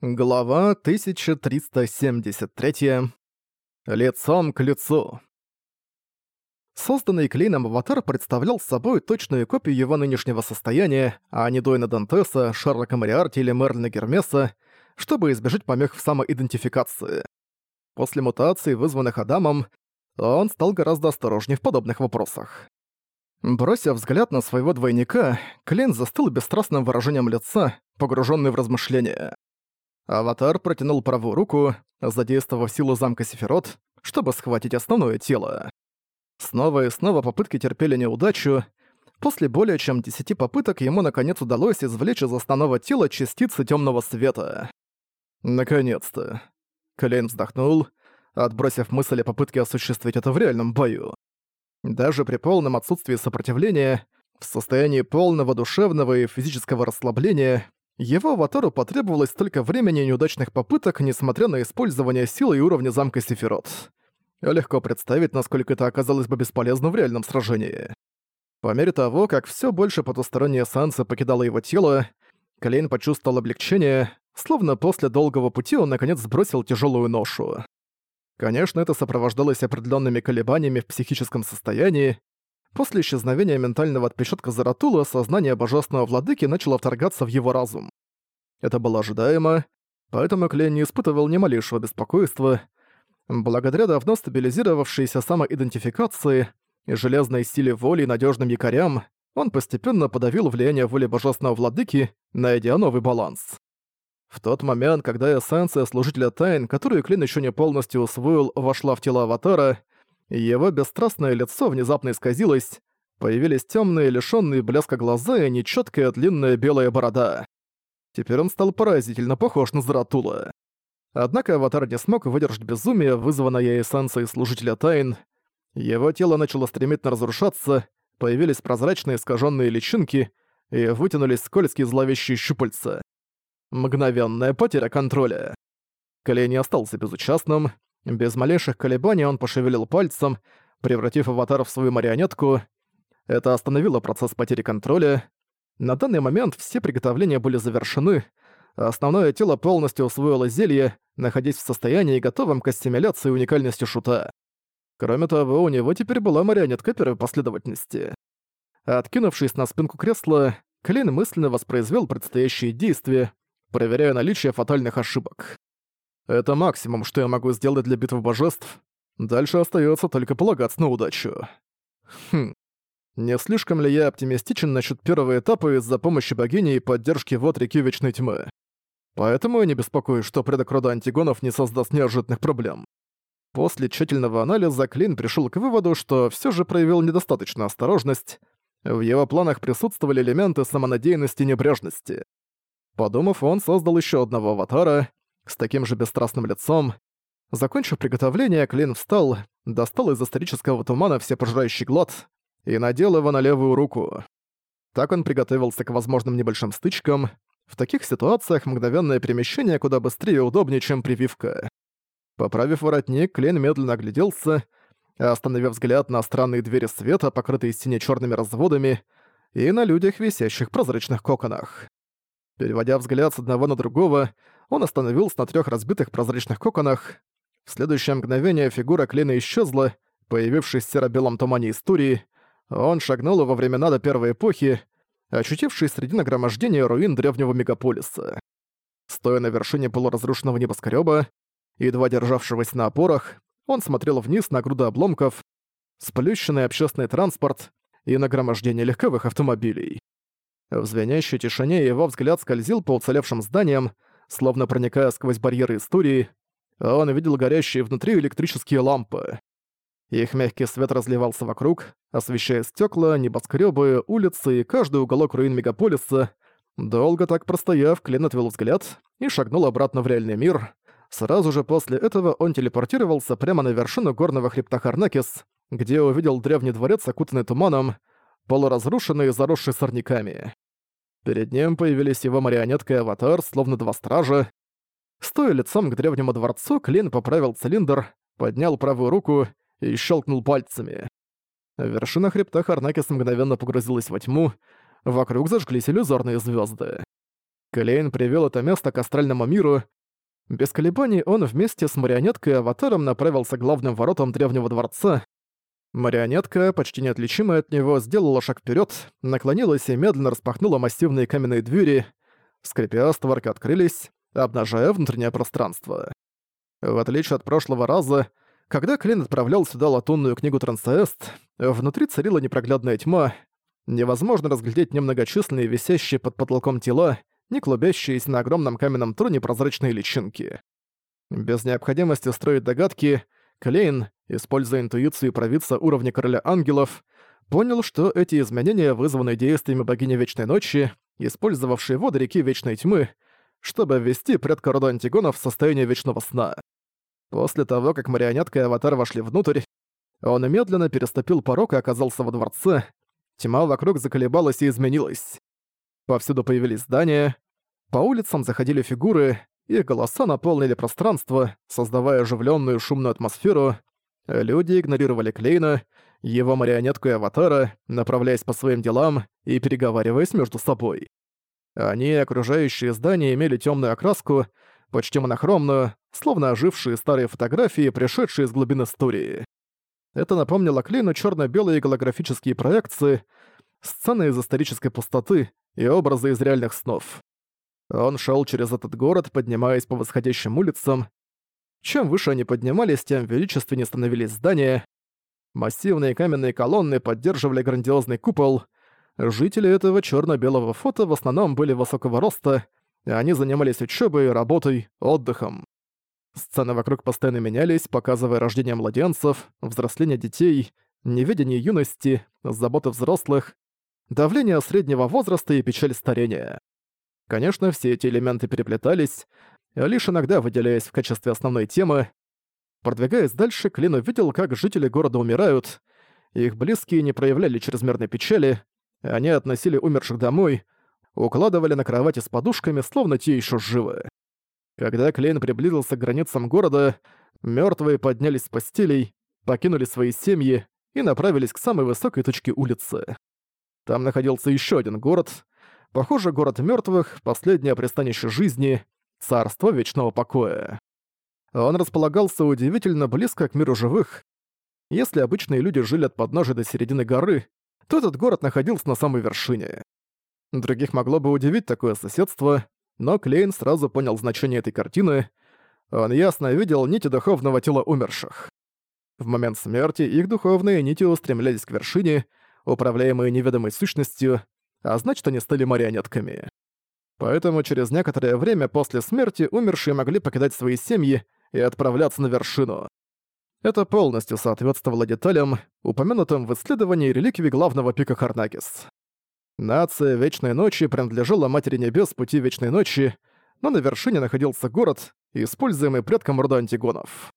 Глава 1373. Лицом к лицу. Созданный Клейном аватар представлял собой точную копию его нынешнего состояния, а не Дойна Дантеса, Шарлока Мариарти или Мерлина Гермеса, чтобы избежать помех в самоидентификации. После мутаций, вызванных Адамом, он стал гораздо осторожнее в подобных вопросах. Бросив взгляд на своего двойника, Клейн застыл бесстрастным выражением лица, погруженный в размышления. Аватар протянул правую руку, задействовав силу замка Сефирот, чтобы схватить основное тело. Снова и снова попытки терпели неудачу. После более чем десяти попыток ему наконец удалось извлечь из основного тела частицы темного света. Наконец-то. Клейн вздохнул, отбросив мысль о попытке осуществить это в реальном бою. Даже при полном отсутствии сопротивления, в состоянии полного душевного и физического расслабления, его аватару потребовалось столько времени и неудачных попыток, несмотря на использование силы и уровня замка Сефирот. Легко представить, насколько это оказалось бы бесполезно в реальном сражении. По мере того, как все больше потустороннее эссенция покидало его тело, Клейн почувствовал облегчение, словно после долгого пути он наконец сбросил тяжелую ношу. Конечно, это сопровождалось определенными колебаниями в психическом состоянии, После исчезновения ментального отпечатка Заратула сознание божественного владыки начало вторгаться в его разум. Это было ожидаемо, поэтому Клейн не испытывал ни малейшего беспокойства. Благодаря давно стабилизировавшейся самоидентификации и железной силе воли и надежным якорям, он постепенно подавил влияние воли божественного владыки, найдя новый баланс. В тот момент, когда эссенция служителя тайн, которую Клин еще не полностью усвоил, вошла в тело аватара, его бесстрастное лицо внезапно исказилось, появились темные, лишенные блеска глаза и нечеткая длинная белая борода. Теперь он стал поразительно похож на Заратула. Однако аватар не смог выдержать безумие, вызванное эссенцией служителя тайн. Его тело начало стремительно разрушаться, появились прозрачные искаженные личинки и вытянулись скользкие зловещие щупальца. Мгновенная потеря контроля. Колей не остался безучастным, без малейших колебаний он пошевелил пальцем, превратив аватар в свою марионетку. Это остановило процесс потери контроля. На данный момент все приготовления были завершены, основное тело полностью усвоило зелье, находясь в состоянии готовом к ассимиляции уникальности шута. Кроме того, у него теперь была марионетка первой последовательности. Откинувшись на спинку кресла, Клейн мысленно воспроизвел предстоящие действия, проверяя наличие фатальных ошибок. Это максимум, что я могу сделать для битвы божеств. Дальше остается только полагаться на удачу. Хм. Не слишком ли я оптимистичен насчет первого этапа из-за помощи богини и поддержки вод реки Вечной Тьмы? Поэтому я не беспокоюсь, что предок рода антигонов не создаст неожиданных проблем. После тщательного анализа Клин пришел к выводу, что все же проявил недостаточную осторожность. В его планах присутствовали элементы самонадеянности и небрежности. Подумав, он создал еще одного аватара, с таким же бесстрастным лицом. Закончив приготовление, Клин встал, достал из исторического тумана всепожирающий глот и надел его на левую руку. Так он приготовился к возможным небольшим стычкам. В таких ситуациях мгновенное перемещение куда быстрее и удобнее, чем прививка. Поправив воротник, Клейн медленно огляделся, остановив взгляд на странные двери света, покрытые сине черными разводами, и на людях, висящих в прозрачных коконах. Переводя взгляд с одного на другого, он остановился на трех разбитых прозрачных коконах. В следующее мгновение фигура Клина исчезла, появившись в серо-белом тумане истории. Он шагнул во времена до Первой эпохи, очутившись среди нагромождения руин древнего мегаполиса. Стоя на вершине полуразрушенного небоскреба, едва державшегося на опорах, он смотрел вниз на груды обломков, сплющенный общественный транспорт и нагромождение легковых автомобилей. В звенящей тишине его взгляд скользил по уцелевшим зданиям, словно проникая сквозь барьеры истории, он видел горящие внутри электрические лампы. Их мягкий свет разливался вокруг, освещая стекла, небоскребы, улицы и каждый уголок руин мегаполиса. Долго так простояв, Клин отвел взгляд и шагнул обратно в реальный мир. Сразу же после этого он телепортировался прямо на вершину горного хребта Харнакис, где увидел древний дворец, окутанный туманом, полуразрушенный и заросший сорняками. Перед ним появились его марионетка и аватар, словно два стража. Стоя лицом к древнему дворцу, Клин поправил цилиндр, поднял правую руку и щелкнул пальцами. Вершина хребта Харнакис мгновенно погрузилась во тьму, вокруг зажглись иллюзорные звезды. Клейн привел это место к астральному миру. Без колебаний он вместе с марионеткой и аватаром направился к главным воротам древнего дворца. Марионетка, почти неотличимая от него, сделала шаг вперед, наклонилась и медленно распахнула массивные каменные двери. Скрипя, створки открылись, обнажая внутреннее пространство. В отличие от прошлого раза, когда Клин отправлял сюда латунную книгу Трансест, внутри царила непроглядная тьма, невозможно разглядеть немногочисленные висящие под потолком тела, не клубящиеся на огромном каменном троне прозрачные личинки. Без необходимости строить догадки, Клейн, используя интуицию провидца уровня Короля Ангелов, понял, что эти изменения вызваны действиями богини Вечной Ночи, использовавшей воды реки Вечной Тьмы, чтобы ввести предка рода Антигонов в состояние Вечного Сна. После того, как марионетка и аватар вошли внутрь, он медленно переступил порог и оказался во дворце. Тьма вокруг заколебалась и изменилась. Повсюду появились здания, по улицам заходили фигуры, их голоса наполнили пространство, создавая оживленную шумную атмосферу. Люди игнорировали Клейна, его марионетку и аватара, направляясь по своим делам и переговариваясь между собой. Они и окружающие здания имели темную окраску, почти монохромную, словно ожившие старые фотографии, пришедшие из глубин истории. Это напомнило Клейну черно белые голографические проекции, сцены из исторической пустоты и образы из реальных снов. Он шел через этот город, поднимаясь по восходящим улицам. Чем выше они поднимались, тем величественнее становились здания. Массивные каменные колонны поддерживали грандиозный купол. Жители этого черно белого фото в основном были высокого роста, и они занимались учебой, работой, отдыхом. Сцены вокруг постоянно менялись, показывая рождение младенцев, взросление детей, неведение юности, заботы взрослых, давление среднего возраста и печаль старения. Конечно, все эти элементы переплетались, лишь иногда выделяясь в качестве основной темы. Продвигаясь дальше, Клин увидел, как жители города умирают. Их близкие не проявляли чрезмерной печали, они относили умерших домой, укладывали на кровати с подушками, словно те еще живы. Когда Клейн приблизился к границам города, мертвые поднялись с постелей, покинули свои семьи и направились к самой высокой точке улицы. Там находился еще один город, похоже, город мертвых, последнее пристанище жизни, царство вечного покоя. Он располагался удивительно близко к миру живых. Если обычные люди жили от подножия до середины горы, то этот город находился на самой вершине. Других могло бы удивить такое соседство, но Клейн сразу понял значение этой картины. Он ясно видел нити духовного тела умерших. В момент смерти их духовные нити устремлялись к вершине, управляемые неведомой сущностью, а значит, они стали марионетками. Поэтому через некоторое время после смерти умершие могли покидать свои семьи и отправляться на вершину. Это полностью соответствовало деталям, упомянутым в исследовании реликвий главного пика Харнагис. Нация Вечной Ночи принадлежала Матери Небес Пути Вечной Ночи, но на вершине находился город, используемый предком рода антигонов.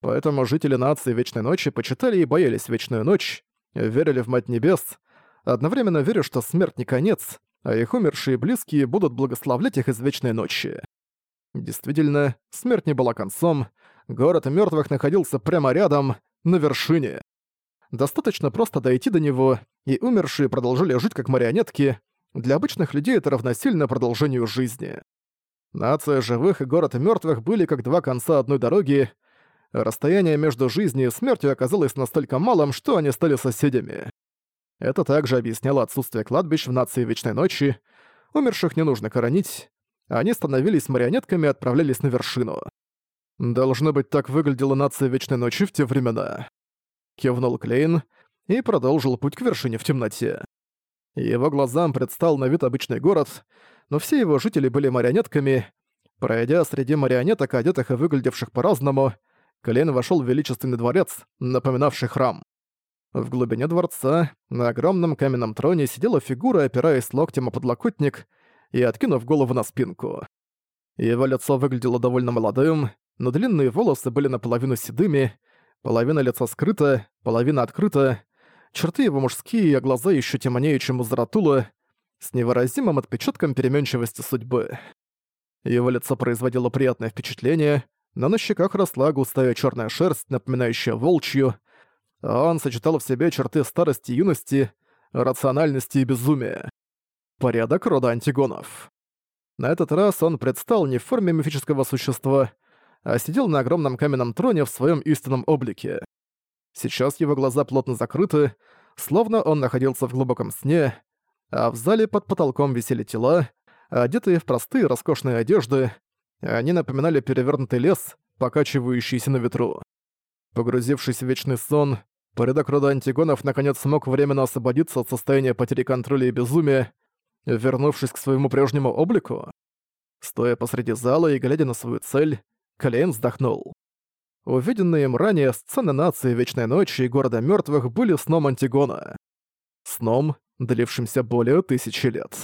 Поэтому жители нации Вечной Ночи почитали и боялись Вечную Ночь, верили в Мать Небес, одновременно веря, что смерть не конец, а их умершие близкие будут благословлять их из Вечной Ночи. Действительно, смерть не была концом, город мертвых находился прямо рядом, на вершине. Достаточно просто дойти до него, и умершие продолжили жить как марионетки. Для обычных людей это равносильно продолжению жизни. Нация живых и город мертвых были как два конца одной дороги. Расстояние между жизнью и смертью оказалось настолько малым, что они стали соседями. Это также объясняло отсутствие кладбищ в нации Вечной Ночи. Умерших не нужно коронить. Они становились марионетками и отправлялись на вершину. Должно быть, так выглядела нация Вечной Ночи в те времена кивнул Клейн и продолжил путь к вершине в темноте. Его глазам предстал на вид обычный город, но все его жители были марионетками. Пройдя среди марионеток, одетых и выглядевших по-разному, Клейн вошел в величественный дворец, напоминавший храм. В глубине дворца, на огромном каменном троне, сидела фигура, опираясь локтем о подлокотник и откинув голову на спинку. Его лицо выглядело довольно молодым, но длинные волосы были наполовину седыми, Половина лица скрыта, половина открыта. Черты его мужские, а глаза еще темнее, чем у Заратула, с невыразимым отпечатком переменчивости судьбы. Его лицо производило приятное впечатление, но на щеках росла густая черная шерсть, напоминающая волчью. Он сочетал в себе черты старости и юности, рациональности и безумия. Порядок рода антигонов. На этот раз он предстал не в форме мифического существа, а сидел на огромном каменном троне в своем истинном облике. Сейчас его глаза плотно закрыты, словно он находился в глубоком сне, а в зале под потолком висели тела, одетые в простые роскошные одежды, они напоминали перевернутый лес, покачивающийся на ветру. Погрузившись в вечный сон, порядок рода антигонов наконец смог временно освободиться от состояния потери контроля и безумия, вернувшись к своему прежнему облику? Стоя посреди зала и глядя на свою цель, Клейн вздохнул. Увиденные им ранее сцены нации Вечной Ночи и Города Мёртвых были сном Антигона. Сном, длившимся более тысячи лет.